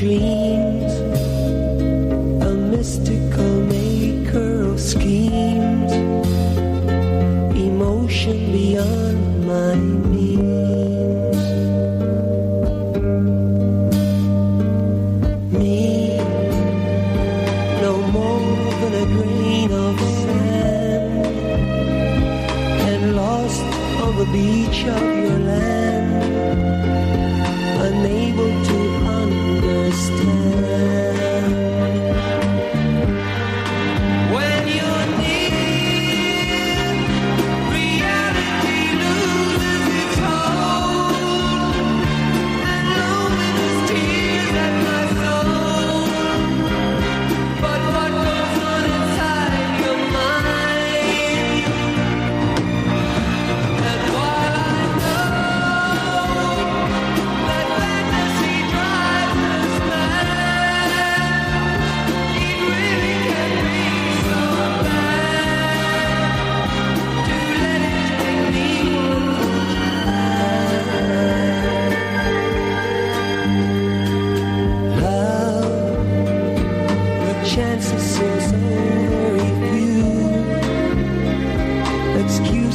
dreams, a mystical maker of schemes, emotion beyond my means. Me, no more than a grain of sand, and lost on the beach of your land, unable to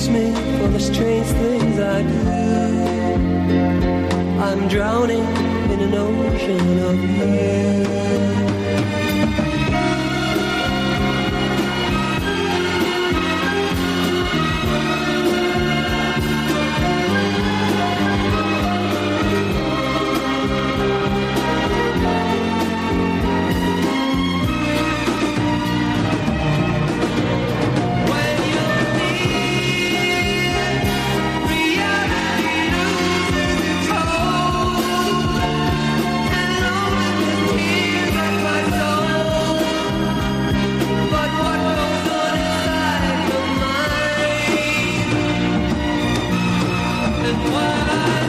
me for the strange things I do. I'm drowning in an ocean of you. loving what I